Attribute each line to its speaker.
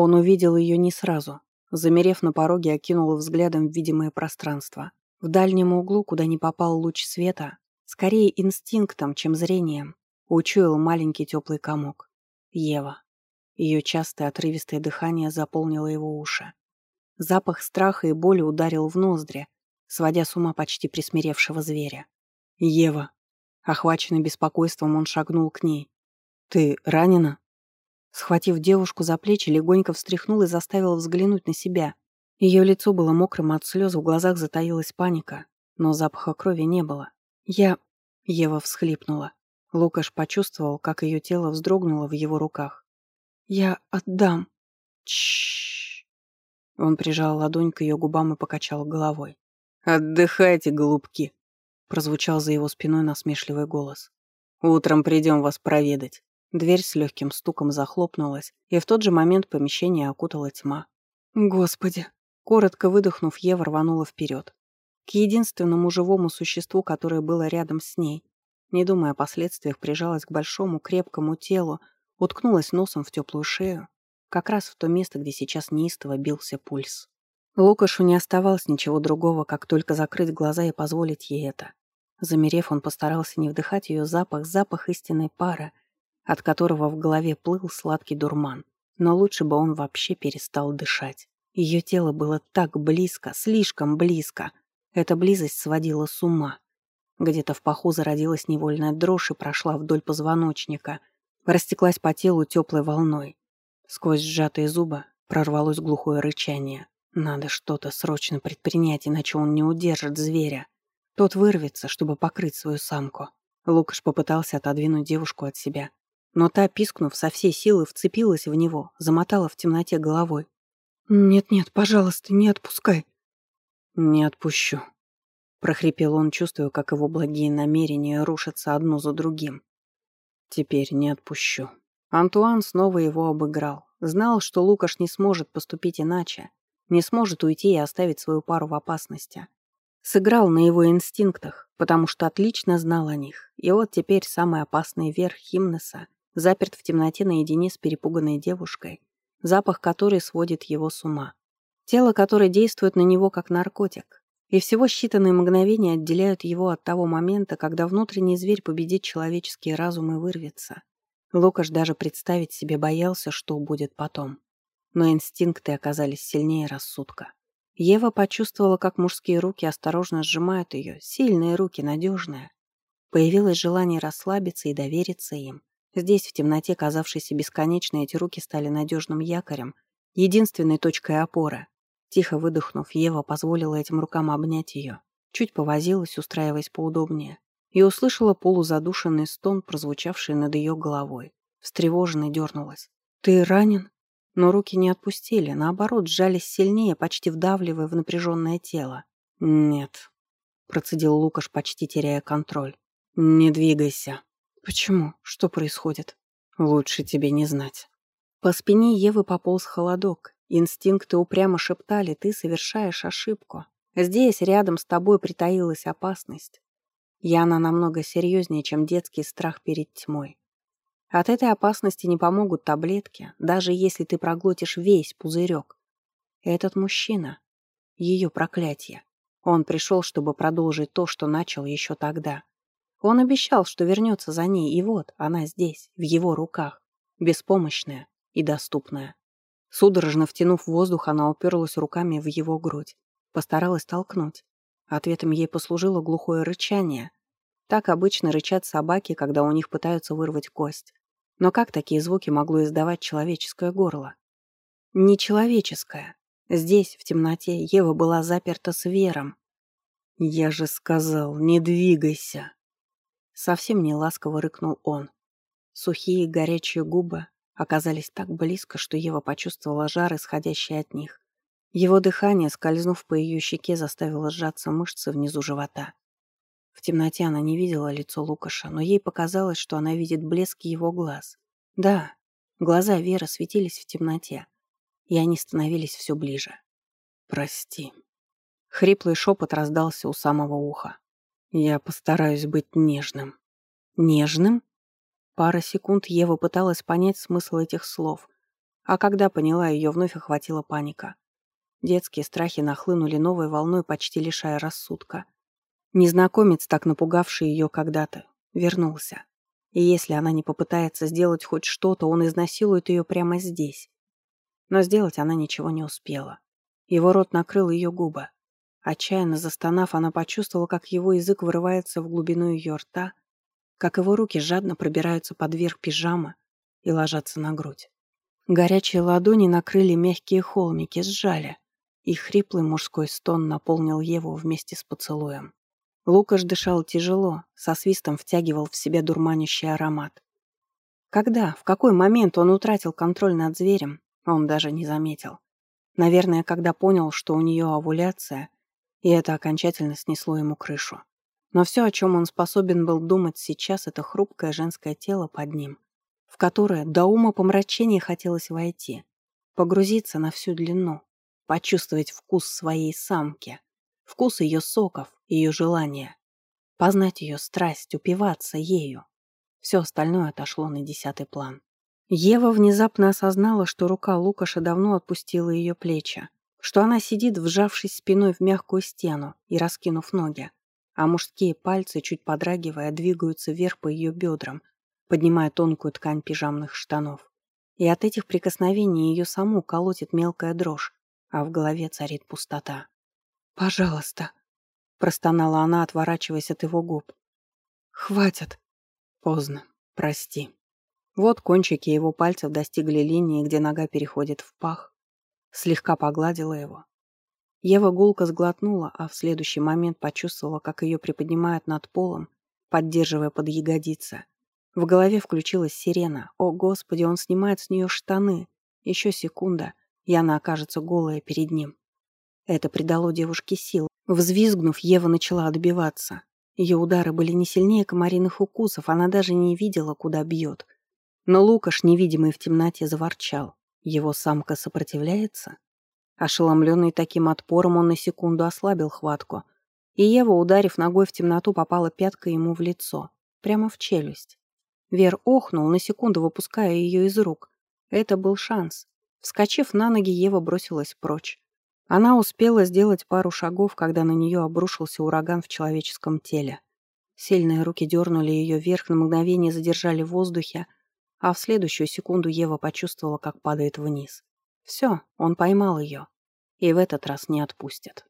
Speaker 1: Он увидел ее не сразу. Замерев на пороге, окинул взглядом видимое пространство. В дальнем углу, куда не попал луч света, скорее инстинктом, чем зрением, учуял маленький теплый комок. Ева. Ее частое отрывистое дыхание заполнило его уши. Запах страха и боли ударил в ноздри, сводя с ума почти присмиревшего зверя. «Ева!» Охваченный беспокойством, он шагнул к ней. «Ты ранена?» Схватив девушку за плечи, легонько встряхнул и заставил взглянуть на себя. Ее лицо было мокрым от слез, в глазах затаилась паника, но запаха крови не было. «Я...» — Ева всхлипнула. Лукаш почувствовал, как ее тело вздрогнуло в его руках. «Я отдам!» Чш. Он прижал ладонь к ее губам и покачал головой. «Отдыхайте, голубки!» — прозвучал за его спиной насмешливый голос. «Утром придем вас проведать». Дверь с легким стуком захлопнулась, и в тот же момент помещение окутала тьма. «Господи!» Коротко выдохнув, Ева рванула вперед. К единственному живому существу, которое было рядом с ней. Не думая о последствиях, прижалась к большому крепкому телу, уткнулась носом в теплую шею, как раз в то место, где сейчас неистово бился пульс. Лукашу не оставалось ничего другого, как только закрыть глаза и позволить ей это. Замерев, он постарался не вдыхать ее запах, запах истинной пары, от которого в голове плыл сладкий дурман. Но лучше бы он вообще перестал дышать. Ее тело было так близко, слишком близко. Эта близость сводила с ума. Где-то в паху зародилась невольная дрожь и прошла вдоль позвоночника. Растеклась по телу теплой волной. Сквозь сжатые зубы прорвалось глухое рычание. Надо что-то срочно предпринять, иначе он не удержит зверя. Тот вырвется, чтобы покрыть свою самку. Лукаш попытался отодвинуть девушку от себя, но та, пискнув со всей силы, вцепилась в него, замотала в темноте головой. «Нет-нет, пожалуйста, не отпускай». «Не отпущу», — прохрипел он, чувствуя, как его благие намерения рушатся одно за другим. «Теперь не отпущу». Антуан снова его обыграл. Знал, что Лукаш не сможет поступить иначе, не сможет уйти и оставить свою пару в опасности. Сыграл на его инстинктах, потому что отлично знал о них. И вот теперь самый опасный верх Химнеса заперт в темноте наедине с перепуганной девушкой, запах которой сводит его с ума. Тело, которое действует на него как наркотик. И всего считанные мгновения отделяют его от того момента, когда внутренний зверь победит человеческий разум и вырвется. Лукаш даже представить себе боялся, что будет потом. Но инстинкты оказались сильнее рассудка. Ева почувствовала, как мужские руки осторожно сжимают ее, сильные руки, надежные. Появилось желание расслабиться и довериться им. Здесь, в темноте, казавшейся бесконечной, эти руки стали надежным якорем, единственной точкой опоры. Тихо выдохнув, Ева позволила этим рукам обнять ее. Чуть повозилась, устраиваясь поудобнее, и услышала полузадушенный стон, прозвучавший над ее головой. Встревоженно дернулась. «Ты ранен?» Но руки не отпустили, наоборот, сжались сильнее, почти вдавливая в напряженное тело. «Нет», — процедил Лукаш, почти теряя контроль. «Не двигайся». «Почему? Что происходит?» «Лучше тебе не знать». По спине Евы пополз холодок. Инстинкты упрямо шептали, ты совершаешь ошибку. Здесь, рядом с тобой, притаилась опасность. Яна намного серьезнее, чем детский страх перед тьмой. От этой опасности не помогут таблетки, даже если ты проглотишь весь пузырек. Этот мужчина — ее проклятие. Он пришел, чтобы продолжить то, что начал еще тогда. Он обещал, что вернется за ней, и вот она здесь, в его руках, беспомощная и доступная. Судорожно втянув воздух, она уперлась руками в его грудь, постаралась толкнуть. Ответом ей послужило глухое рычание. Так обычно рычат собаки, когда у них пытаются вырвать кость. Но как такие звуки могло издавать человеческое горло? Нечеловеческое. Здесь, в темноте, Ева была заперта с Вером. «Я же сказал, не двигайся!» Совсем не ласково рыкнул он. Сухие горячие губы оказались так близко, что Ева почувствовала жар, исходящий от них. Его дыхание, скользнув по ее щеке, заставило сжаться мышцы внизу живота. В темноте она не видела лицо Лукаша, но ей показалось, что она видит блеск его глаз. Да, глаза Веры светились в темноте, и они становились все ближе. «Прости». Хриплый шепот раздался у самого уха. «Я постараюсь быть нежным». «Нежным?» Пара секунд Ева пыталась понять смысл этих слов. А когда поняла, ее вновь охватила паника. Детские страхи нахлынули новой волной, почти лишая рассудка. Незнакомец, так напугавший ее когда-то, вернулся. И если она не попытается сделать хоть что-то, он изнасилует ее прямо здесь. Но сделать она ничего не успела. Его рот накрыл ее губы. Отчаянно застонав, она почувствовала, как его язык вырывается в глубину ее рта, как его руки жадно пробираются под верх пижамы и ложатся на грудь. Горячие ладони накрыли мягкие холмики, сжали, и хриплый мужской стон наполнил Еву вместе с поцелуем. Лукаш дышал тяжело, со свистом втягивал в себя дурманящий аромат. Когда, в какой момент он утратил контроль над зверем, он даже не заметил. Наверное, когда понял, что у нее овуляция, и это окончательно снесло ему крышу. Но все, о чем он способен был думать сейчас, это хрупкое женское тело под ним, в которое до ума помрачения хотелось войти, погрузиться на всю длину, почувствовать вкус своей самки, вкус ее соков, ее желания, познать ее страсть, упиваться ею. Все остальное отошло на десятый план. Ева внезапно осознала, что рука Лукаша давно отпустила ее плечи, что она сидит, вжавшись спиной в мягкую стену и раскинув ноги, а мужские пальцы, чуть подрагивая, двигаются вверх по ее бедрам, поднимая тонкую ткань пижамных штанов. И от этих прикосновений ее саму колотит мелкая дрожь, а в голове царит пустота. «Пожалуйста», Простонала она, отворачиваясь от его губ. «Хватит!» Поздно. Прости. Вот кончики его пальцев достигли линии, где нога переходит в пах. Слегка погладила его. Ева гулко сглотнула, а в следующий момент почувствовала, как ее приподнимают над полом, поддерживая под ягодицы. В голове включилась сирена. О, Господи, он снимает с нее штаны. Еще секунда, и она окажется голая перед ним. Это придало девушке сил, Взвизгнув, Ева начала отбиваться. Ее удары были не сильнее комариных укусов, она даже не видела, куда бьет. Но Лукаш, невидимый в темноте, заворчал. Его самка сопротивляется? Ошеломленный таким отпором, он на секунду ослабил хватку. И Ева, ударив ногой в темноту, попала пяткой ему в лицо, прямо в челюсть. Вер охнул, на секунду выпуская ее из рук. Это был шанс. Вскочив на ноги, Ева бросилась прочь. Она успела сделать пару шагов, когда на нее обрушился ураган в человеческом теле. Сильные руки дернули ее вверх, на мгновение задержали в воздухе, а в следующую секунду Ева почувствовала, как падает вниз. Все, он поймал ее. И в этот раз не отпустит.